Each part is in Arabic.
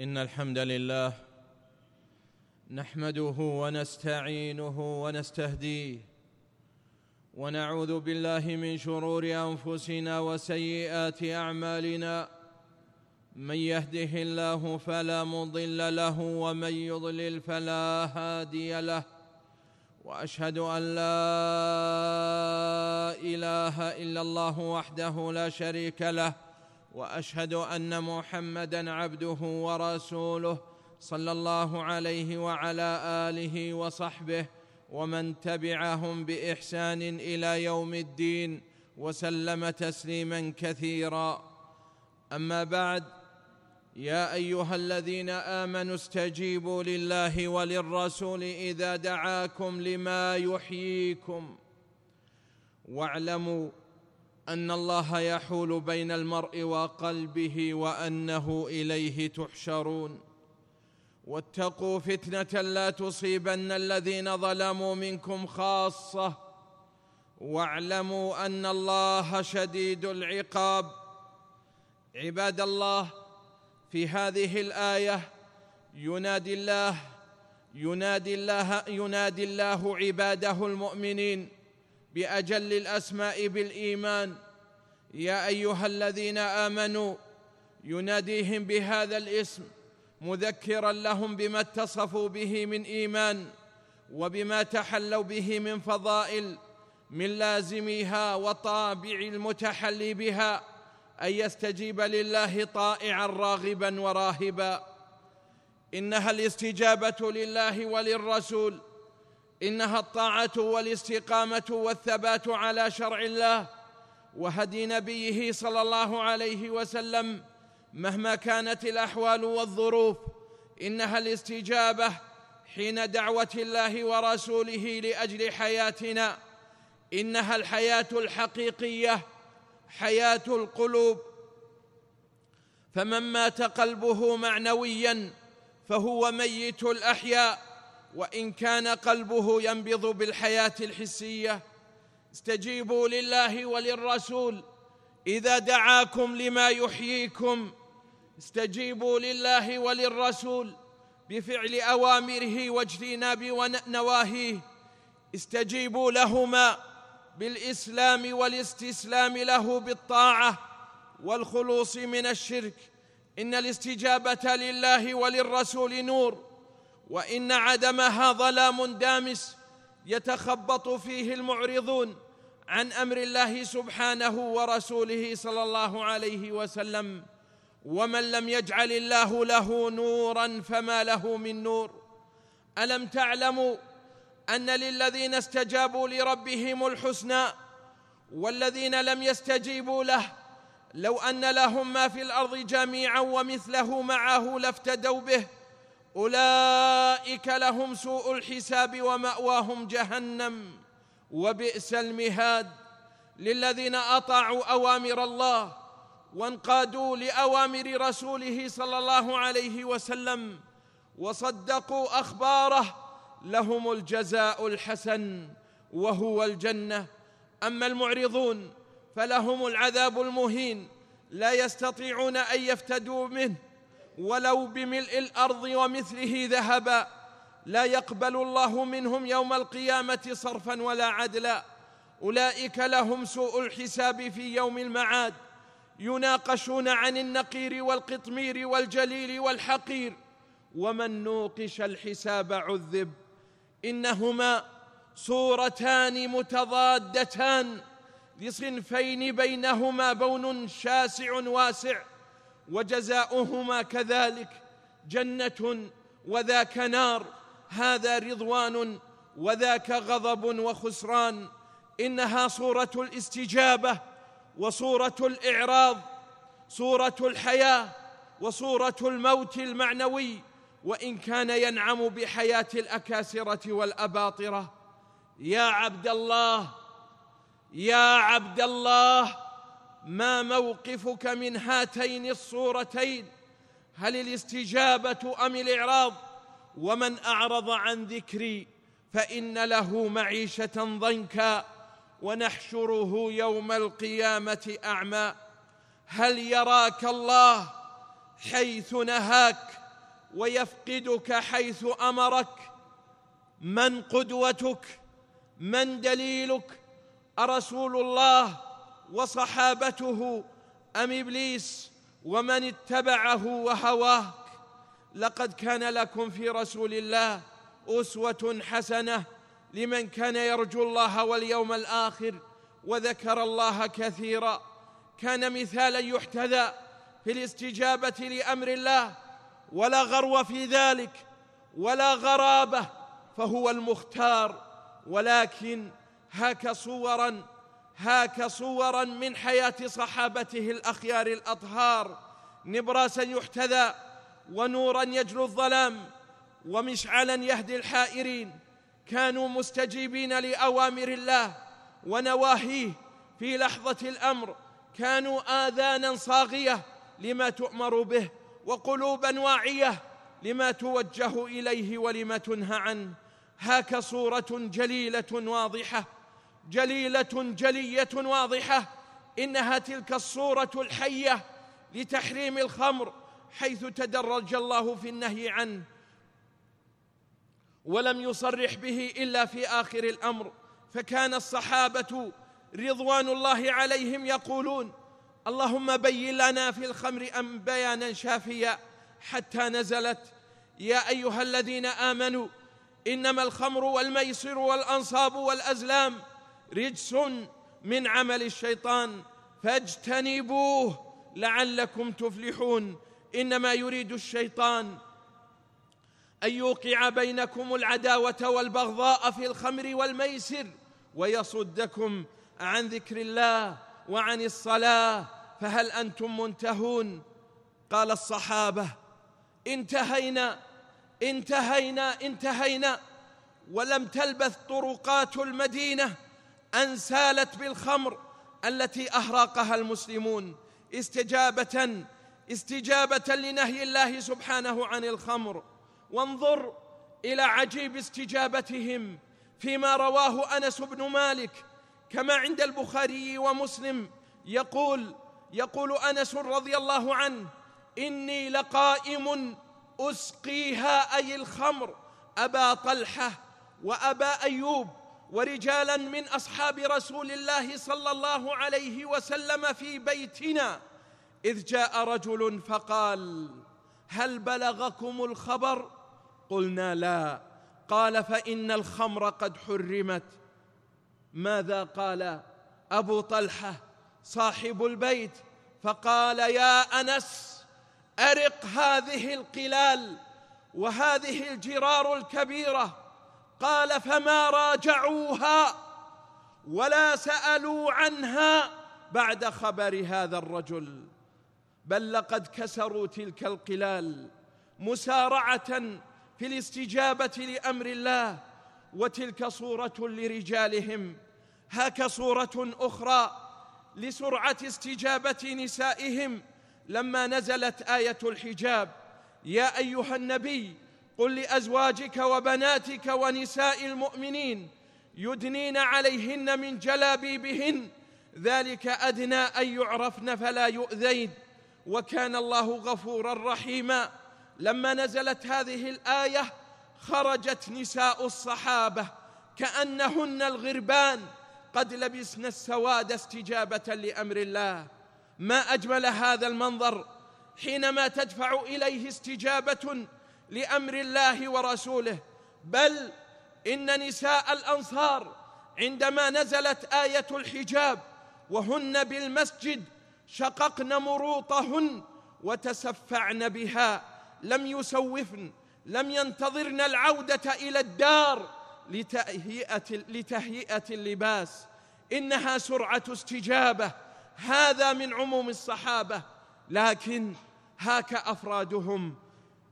إن الحمد لله نحمده ونستعينه ونستهديه ونعوذ بالله من شرور أنفسنا وسيئات أعمالنا من يهده الله فلا مضل له ومن يضلل فلا هادي له وأشهد أن لا إله إلا الله وحده لا شريك له وأشهد أن محمدا عبده ورسوله صلى الله عليه وعلى آله وصحبه ومن تبعهم بإحسان إلى يوم الدين وسلم تسليما كثيرا. أما بعد يا أيها الذين آمنوا استجيبوا لله وللرسول إذا دعاكم لما يحييكم. واعلموا أن الله يحول بين المرء وقلبه وأنه إليه تحشرون. واتقوا فتنة لا تصيبن الذين ظلموا منكم خاصة. واعلموا أن الله شديد العقاب. عباد الله في هذه الآية ينادي الله ينادي الله ينادي الله عباده المؤمنين. بأجل الأسماء بالإيمان. يا أيها الذين آمنوا يناديهم بهذا الاسم مذكرا لهم بما اتصفوا به من إيمان وبما تحلوا به من فضائل من لازميها وطابع المتحلي بها أن يستجيب لله طائعا راغبا وراهبا. إنها الاستجابة لله وللرسول. إنها الطاعة والاستقامة والثبات على شرع الله وهدي نبيه صلى الله عليه وسلم مهما كانت الأحوال والظروف. إنها الاستجابة حين دعوة الله ورسوله لأجل حياتنا. إنها الحياة الحقيقية حياة القلوب. فمن مات قلبه معنويا فهو ميت الأحياء. وإن كان قلبه ينبض بالحياة الحسية استجيبوا لله وللرسول. إذا دعاكم لما يحييكم استجيبوا لله وللرسول. بفعل أوامره واجتناب نواهيه استجيبوا لهما بالإسلام والاستسلام له بالطاعة والخلوص من الشرك. إن الاستجابة لله وللرسول نور. وإن عدمها ظلام دامس يتخبط فيه المعرضون عن أمر الله سبحانه ورسوله صلى الله عليه وسلم. ومن لم يجعل الله له نورا فما له من نور. ألم تعلموا أن للذين استجابوا لربهم الحسنى والذين لم يستجيبوا له لو أن لهم ما في الأرض جميعا ومثله معه لافتدوا به أولئك لهم سوء الحساب ومأواهم جهنم وبئس المهاد. للذين أطاعوا أوامر الله وانقادوا لأوامر رسوله صلى الله عليه وسلم وصدقوا أخباره لهم الجزاء الحسن وهو الجنة. أما المعرضون فلهم العذاب المهين لا يستطيعون أن يفتدوا منه. ولو بملء الأرض ومثله ذهبا لا يقبل الله منهم يوم القيامة صرفا ولا عدلا. أولئك لهم سوء الحساب في يوم المعاد. يناقشون عن النقير والقطمير والجليل والحقير. ومن نوقش الحساب عذب. إنهما صورتان متضادتان. لصنفين بينهما بون شاسع واسع. وجزاؤهما كذلك جنة وذاك نار هذا رضوان وذاك غضب وخسران. إنها صورة الاستجابة وصورة الإعراض صورة الحياة وصورة الموت المعنوي. وإن كان ينعم بحياة الأكاسرة والأباطرة. يا عبد الله يا عبد الله ما موقفك من هاتين الصورتين؟ هل الاستجابة أم الإعراض؟ ومن أعرض عن ذكري فإن له معيشة ضنكا ونحشره يوم القيامة أعمى. هل يراك الله حيث نهاك ويفقدك حيث أمرك؟ من قدوتك؟ من دليلك؟ أرسول الله وصحابته أم إبليس ومن اتبعه وهواك لقد كان لكم في رسول الله أسوة حسنة لمن كان يرجو الله واليوم الآخر وذكر الله كثيرا. كان مثالا يحتذى في الاستجابة لأمر الله ولا غرو في ذلك ولا غرابة فهو المختار ولكن هاك صورا هاك صورا من حياة صحابته الأخيار الأطهار. نبراسا يحتذى ونورا يجلو الظلام ومشعلا يهدي الحائرين. كانوا مستجيبين لأوامر الله ونواهيه في لحظة الأمر. كانوا آذانا صاغية لما تؤمر به وقلوبا واعية لما توجه إليه ولما تنهى عنه. هاك صورة جليلة واضحة جليلة جلية واضحة إنها تلك الصورة الحية لتحريم الخمر حيث تدرج الله في النهي عنه. ولم يصرح به إلا في آخر الأمر. فكان الصحابة رضوان الله عليهم يقولون اللهم بين لنا في الخمر أم بيانا شافيا حتى نزلت يا أيها الذين آمنوا إنما الخمر والميسر والأنصاب والأزلام رجس من عمل الشيطان فاجتنبوه لعلكم تفلحون. إنما يريد الشيطان أن يوقع بينكم العداوة والبغضاء في الخمر والميسر ويصدكم عن ذكر الله وعن الصلاة فهل أنتم منتهون؟ قال الصحابة انتهينا انتهينا انتهينا ولم تلبث طرقات المدينة ان سالت بالخمر التي أهراقها المسلمون استجابة استجابة لنهي الله سبحانه عن الخمر. وانظر إلى عجيب استجابتهم فيما رواه أنس بن مالك كما عند البخاري ومسلم يقول يقول أنس رضي الله عنه إني لقائم أسقيها أي الخمر أبا طلحة وأبا أيوب. ورجالا من أصحاب رسول الله صلى الله عليه وسلم في بيتنا إذ جاء رجل فقال هل بلغكم الخبر؟ قلنا لا. قال فإن الخمر قد حرمت. ماذا قال؟ أبو طلحة صاحب البيت. فقال يا أنس أرق هذه القلال وهذه الجرار الكبيرة قال فما راجعوها ولا سألوا عنها بعد خبر هذا الرجل بل لقد كسروا تلك القلال مسارعة في الاستجابة لأمر الله وتلك صورة لرجالهم هاك صورة أخرى لسرعة استجابة نسائهم لما نزلت آية الحجاب يا أيها النبي قل لأزواجك وبناتك ونساء المؤمنين يدنين عليهن من جلابيبهن ذلك أدنى أن يعرفن فلا يؤذين. وكان الله غفورا رحيما. لما نزلت هذه الآية خرجت نساء الصحابة كأنهن الغربان قد لبسن السواد استجابة لأمر الله. ما أجمل هذا المنظر؟ حينما تدفع إليه استجابة لأمر الله ورسوله بل إن نساء الأنصار عندما نزلت آية الحجاب وهن بالمسجد شققن مروطهن وتسفعن بها لم يسوفن لم ينتظرن العودة إلى الدار لتهيئه لتهيئة اللباس. إنها سرعة استجابة. هذا من عموم الصحابة. لكن هاك أفرادهم.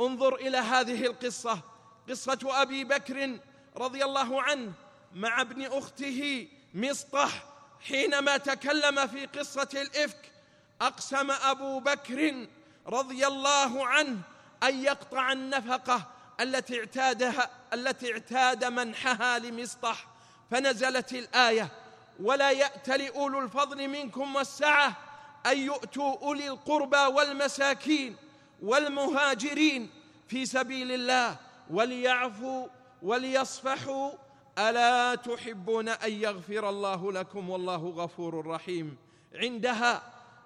انظر إلى هذه القصة قصة أبي بكر رضي الله عنه مع ابن أخته مصطح حينما تكلم في قصة الإفك أقسم أبو بكر رضي الله عنه أن يقطع النفقة التي اعتادها التي اعتاد منحها لمصطح فنزلت الآية ولا يأتل أولو الفضل منكم والسعة أن يؤتوا أولي القربى والمساكين والمهاجرين في سبيل الله وليعفوا وليصفحوا. ألا تحبون أن يغفر الله لكم والله غفور رحيم. عندها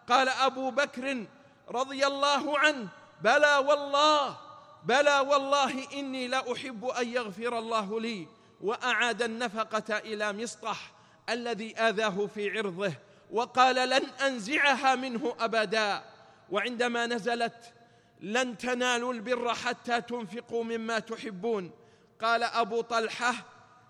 قال أبو بكر رضي الله عنه بلى والله بلى والله إني لاحب أن يغفر الله لي وأعاد النفقة إلى مصطح الذي آذاه في عرضه وقال لن أنزعها منه أبدا. وعندما نزلت لن تنالوا البر حتى تنفقوا مما تحبون. قال أبو طلحة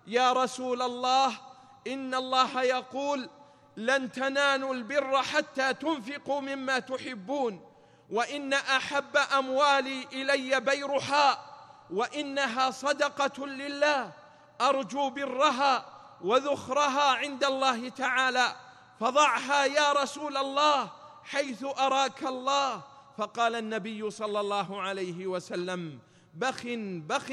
يا رسول الله إن الله يقول لن تنالوا البر حتى تنفقوا مما تحبون. وإن أحب أموالي إلي بيرحاء وإنها صدقة لله أرجو برها وذخرها عند الله تعالى. فضعها يا رسول الله حيث أراك الله. فقال النبي صلى الله عليه وسلم بخ بخ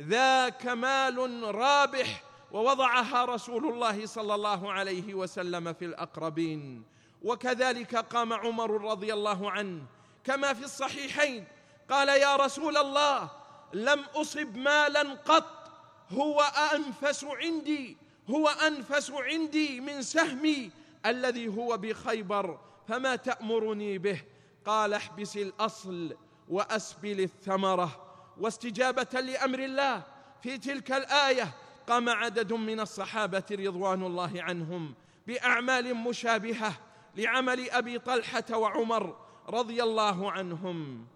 ذا كمال رابح. ووضعها رسول الله صلى الله عليه وسلم في الأقربين. وكذلك قام عمر رضي الله عنه كما في الصحيحين قال يا رسول الله لم أصب مالا قط هو انفس عندي هو أنفس عندي من سهمي الذي هو بخيبر فما تأمرني به؟ قال احبس الأصل وأسبل الثمرة واستجابة لأمر الله. في تلك الآية قام عدد من الصحابة رضوان الله عنهم بأعمال مشابهة لعمل أبي طلحة وعمر رضي الله عنهم.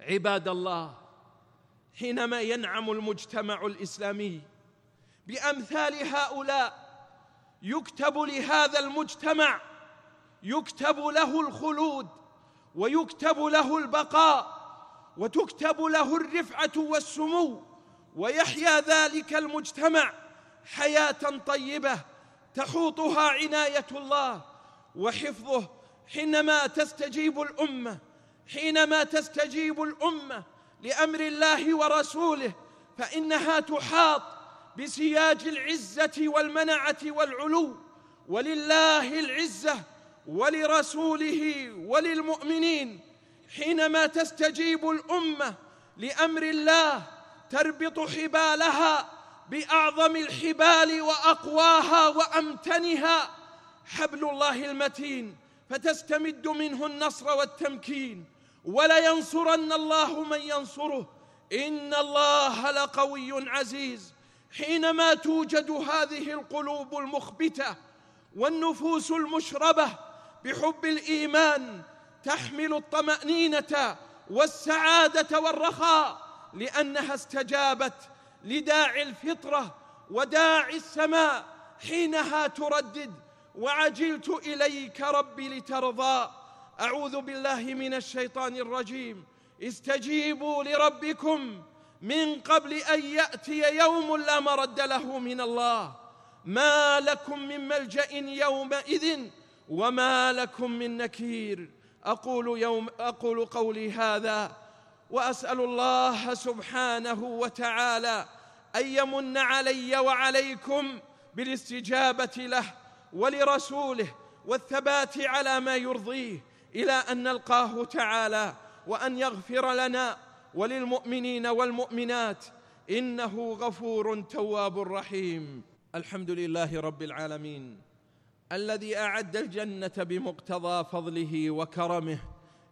عباد الله حينما ينعم المجتمع الإسلامي بأمثال هؤلاء يكتب لهذا المجتمع يكتب له الخلود ويكتب له البقاء وتكتب له الرفعة والسمو ويحيا ذلك المجتمع حياة طيبة تحوطها عناية الله وحفظه حينما تستجيب الأمة حينما تستجيب الأمة لأمر الله ورسوله فإنها تحاط بسياج العزة والمنعة والعلو ولله العزة ولرسوله وللمؤمنين حينما تستجيب الأمة لأمر الله تربط حبالها بأعظم الحبال وأقواها وأمتنها حبل الله المتين فتستمد منه النصر والتمكين. ولينصرن الله من ينصره. إن الله لقوي عزيز. حينما توجد هذه القلوب المخبتة والنفوس المشربة بحب الإيمان تحمل الطمأنينة والسعادة والرخاء لأنها استجابت لداعي الفطرة وداعي السماء حينها تردد وعجلت إليك ربي لترضى. أعوذ بالله من الشيطان الرجيم. استجيبوا لربكم من قبل أن يأتي يوم لا مرد له من الله. ما لكم من ملجأ يومئذ وما لكم من نكير. أقول يوم أقول قولي هذا. واسال الله سبحانه وتعالى ان يمن علي وعليكم بالاستجابه له ولرسوله والثبات على ما يرضيه إلى ان نلقاه تعالى وان يغفر لنا وللمؤمنين والمؤمنات انه غفور تواب رحيم. الحمد لله رب العالمين. الذي أعد الجنة بمقتضى فضله وكرمه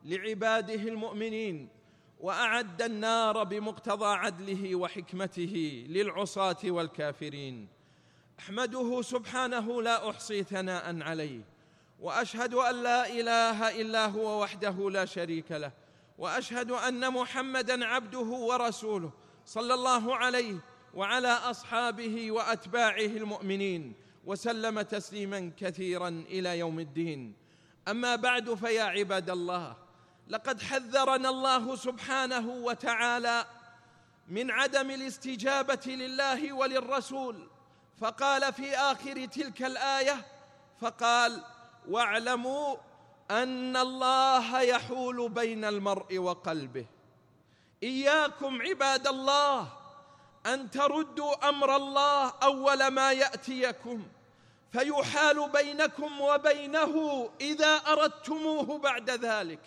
لعباده المؤمنين وأعد النار بمقتضى عدله وحكمته للعصاة والكافرين. أحمده سبحانه لا أحصي ثناء عليه وأشهد أن لا إله إلا هو وحده لا شريك له وأشهد أن محمدا عبده ورسوله صلى الله عليه وعلى أصحابه وأتباعه المؤمنين. وسلم تسليما كثيرا إلى يوم الدين. أما بعد فيا عباد الله لقد حذرنا الله سبحانه وتعالى من عدم الاستجابة لله وللرسول فقال في آخر تلك الآية فقال واعلموا أن الله يحول بين المرء وقلبه. إياكم عباد الله أن تردوا أمر الله أول ما يأتيكم فيحال بينكم وبينه إذا أردتموه بعد ذلك.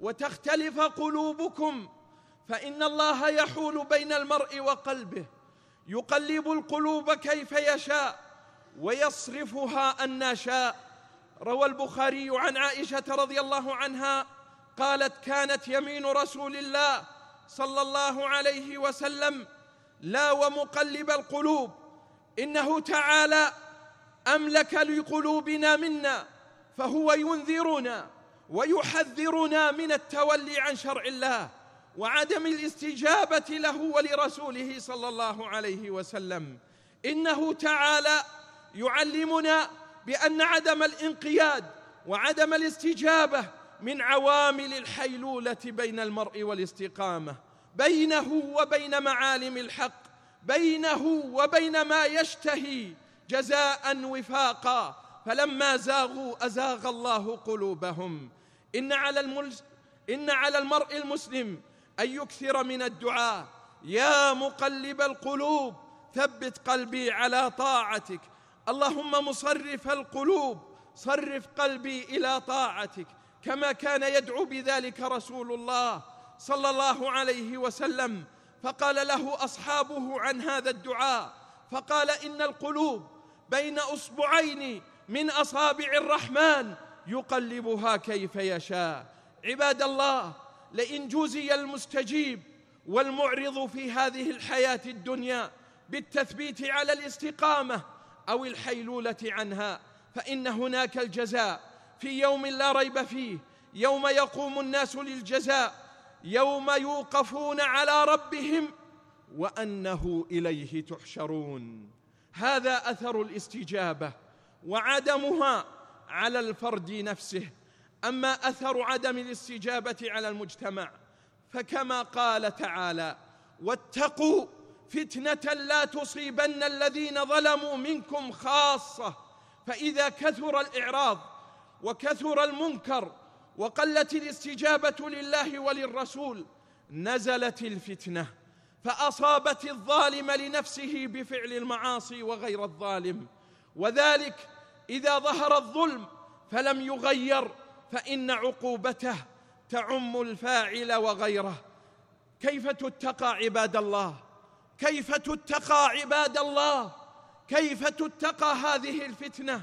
وتختلف قلوبكم فإن الله يحول بين المرء وقلبه. يقلب القلوب كيف يشاء ويصرفها أن شاء روى البخاري عن عائشة رضي الله عنها قالت كانت يمين رسول الله صلى الله عليه وسلم لا ومقلب القلوب. إنه تعالى أملك لقلوبنا منا فهو ينذرنا ويحذرنا من التولي عن شرع الله وعدم الاستجابة له ولرسوله صلى الله عليه وسلم. إنه تعالى يعلمنا بأن عدم الانقياد وعدم الاستجابة من عوامل الحيلولة بين المرء والاستقامة. بينه وبين معالم الحق بينه وبين ما يشتهي جزاء وفاقا فلما زاغوا أزاغ الله قلوبهم. إن على, الملز إن على المرء المسلم أن يكثر من الدعاء. يا مقلب القلوب ثبت قلبي على طاعتك. اللهم مصرف القلوب صرف قلبي إلى طاعتك. كما كان يدعو بذلك رسول الله. صلى الله عليه وسلم فقال له أصحابه عن هذا الدعاء فقال إن القلوب بين أصبعين من أصابع الرحمن يقلبها كيف يشاء. عباد الله لئن جوزي المستجيب والمعرض في هذه الحياة الدنيا بالتثبيت على الاستقامة أو الحيلولة عنها فإن هناك الجزاء في يوم لا ريب فيه يوم يقوم الناس للجزاء يوم يوقفون على ربهم وأنه إليه تحشرون. هذا أثر الاستجابة وعدمها على الفرد نفسه. أما أثر عدم الاستجابة على المجتمع فكما قال تعالى واتقوا فتنة لا تصيبن الذين ظلموا منكم خاصة. فإذا كثر الإعراض وكثر المنكر وقلت الاستجابة لله وللرسول نزلت الفتنة فأصابت الظالم لنفسه بفعل المعاصي وغير الظالم. وذلك إذا ظهر الظلم فلم يغير فإن عقوبته تعم الفاعل وغيره. كيف تتقى عباد الله؟ كيف تتقى عباد الله؟ كيف تتقى هذه الفتنة؟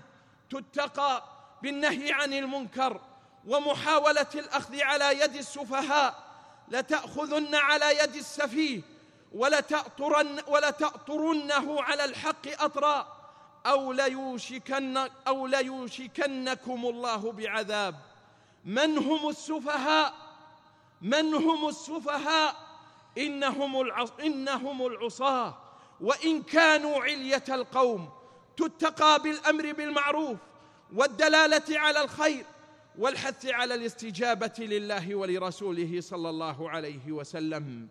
تتقى بالنهي عن المنكر ومحاولة الأخذ على يد السفهاء لتأخذن على يد السفيه ولتأطرن ولتأطرنه على الحق أطرا أو ليوشكن أو ليوشكنكم الله بعذاب. من هم السفهاء؟ من هم السفهاء؟ إنهم العص إنهم العصاة. وإن كانوا علية القوم تتقى بالأمر بالمعروف والدلالة على الخير. والحث على الاستجابة لله ولرسوله صلى الله عليه وسلم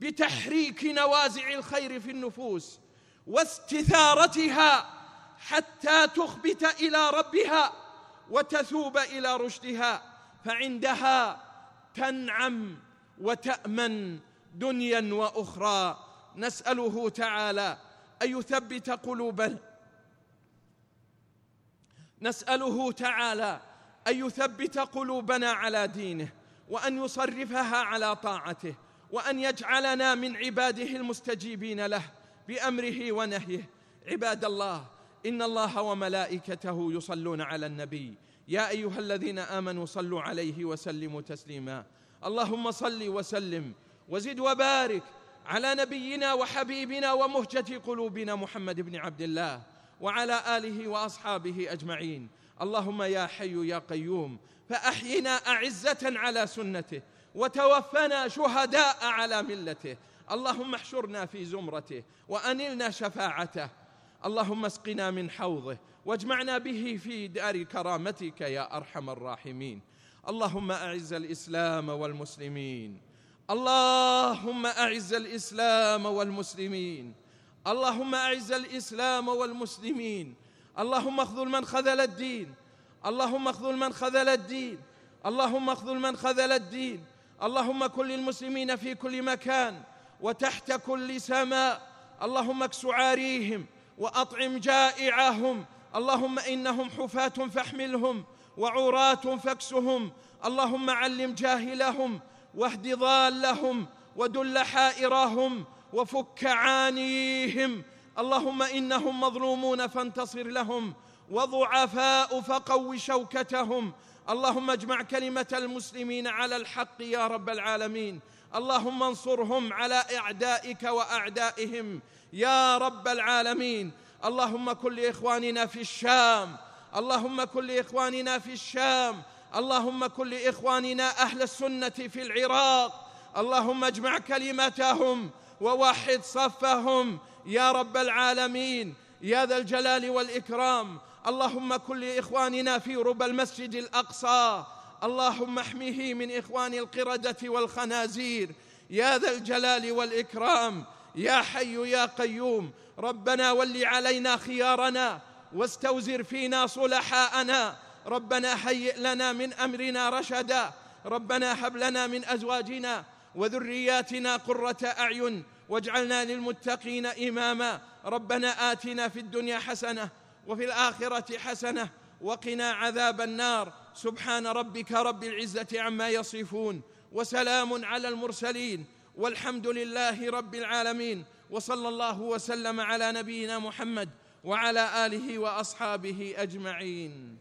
بتحريك نوازع الخير في النفوس واستثارتها حتى تخبت إلى ربها وتثوب إلى رشدها فعندها تنعم وتأمن دنيا وأخرى. نسأله تعالى أن يثبت قلوبنا. نسأله تعالى أن يثبت قلوبنا على دينه وأن يصرفها على طاعته وأن يجعلنا من عباده المستجيبين له بأمره ونهيه. عباد الله إن الله وملائكته يصلون على النبي. يا أيها الذين آمنوا صلوا عليه وسلموا تسليما. اللهم صل وسلم وزد وبارك على نبينا وحبيبنا ومهجة قلوبنا محمد بن عبد الله وعلى آله وأصحابه أجمعين. اللهم يا حي يا قيوم فأحينا أعزة على سنته وتوفنا شهداء على ملته. اللهم احشرنا في زمرته وأنلنا شفاعته. اللهم اسقنا من حوضه واجمعنا به في دار كرامتك يا أرحم الراحمين. اللهم أعز الإسلام والمسلمين. اللهم أعز الإسلام والمسلمين. اللهم أعز الإسلام والمسلمين. اللهم اخذل من خذل الدين. اللهم اخذل من خذل الدين. اللهم اخذل من خذل الدين. اللهم كن للمسلمين في كل مكان وتحت كل سماء. اللهم إكس عاريهم وأطعم جائعهم. اللهم إنهم حفاة فاحملهم وعراة فاكسهم. اللهم علم جاهلهم واهد ضالهم ودل حائرهم وفك عانيهم. اللهم إنهم مظلومون فانتصر لهم وضعفاء فقو شوكتهم. اللهم اجمع كلمة المسلمين على الحق يا رب العالمين. اللهم انصرهم على أعدائك وأعدائهم يا رب العالمين. اللهم كن لإخواننا في الشام. اللهم كن لإخواننا في الشام. اللهم كن لإخواننا أهل السنة في العراق. اللهم اجمع كلمتهم ووحد صفهم يا رب العالمين يا ذا الجلال والإكرام. اللهم كن لاخواننا في ربى المسجد الأقصى. اللهم احمه من إخوان القردة والخنازير. يا ذا الجلال والإكرام. يا حي يا قيوم. ربنا ول علينا خيارنا واستوزر فينا صلحاءنا. ربنا هيئ لنا من أمرنا رشدا. ربنا هب لنا من أزواجنا وذرياتنا قرة أعين. واجعلنا للمتقين إماما. ربنا آتنا في الدنيا حسنة وفي الآخرة حسنة وقنا عذاب النار. سبحان ربك رب العزة عما يصفون وسلام على المرسلين والحمد لله رب العالمين. وصلى الله وسلم على نبينا محمد وعلى آله وأصحابه أجمعين.